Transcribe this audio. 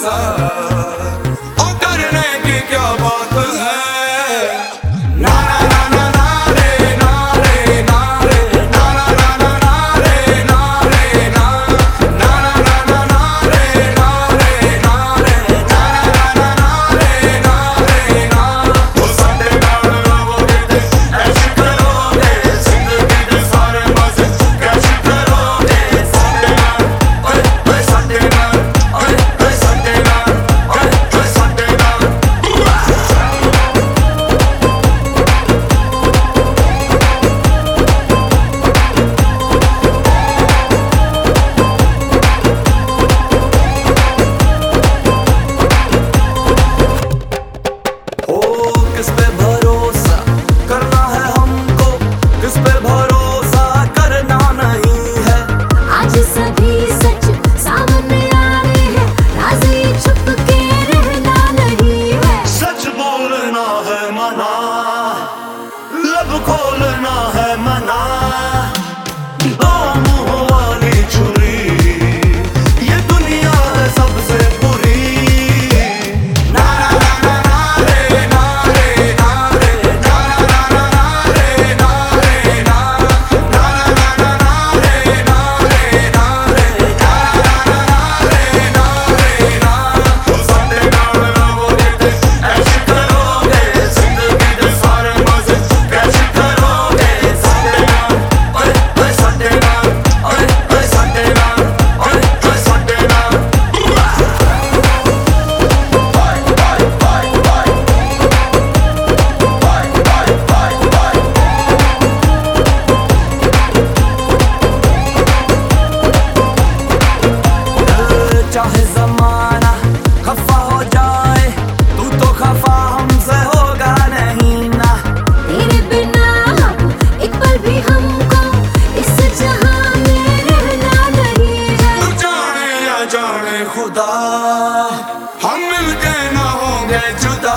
time. बोलना है मना। खुदा हम मिलके ना होंगे जुदा।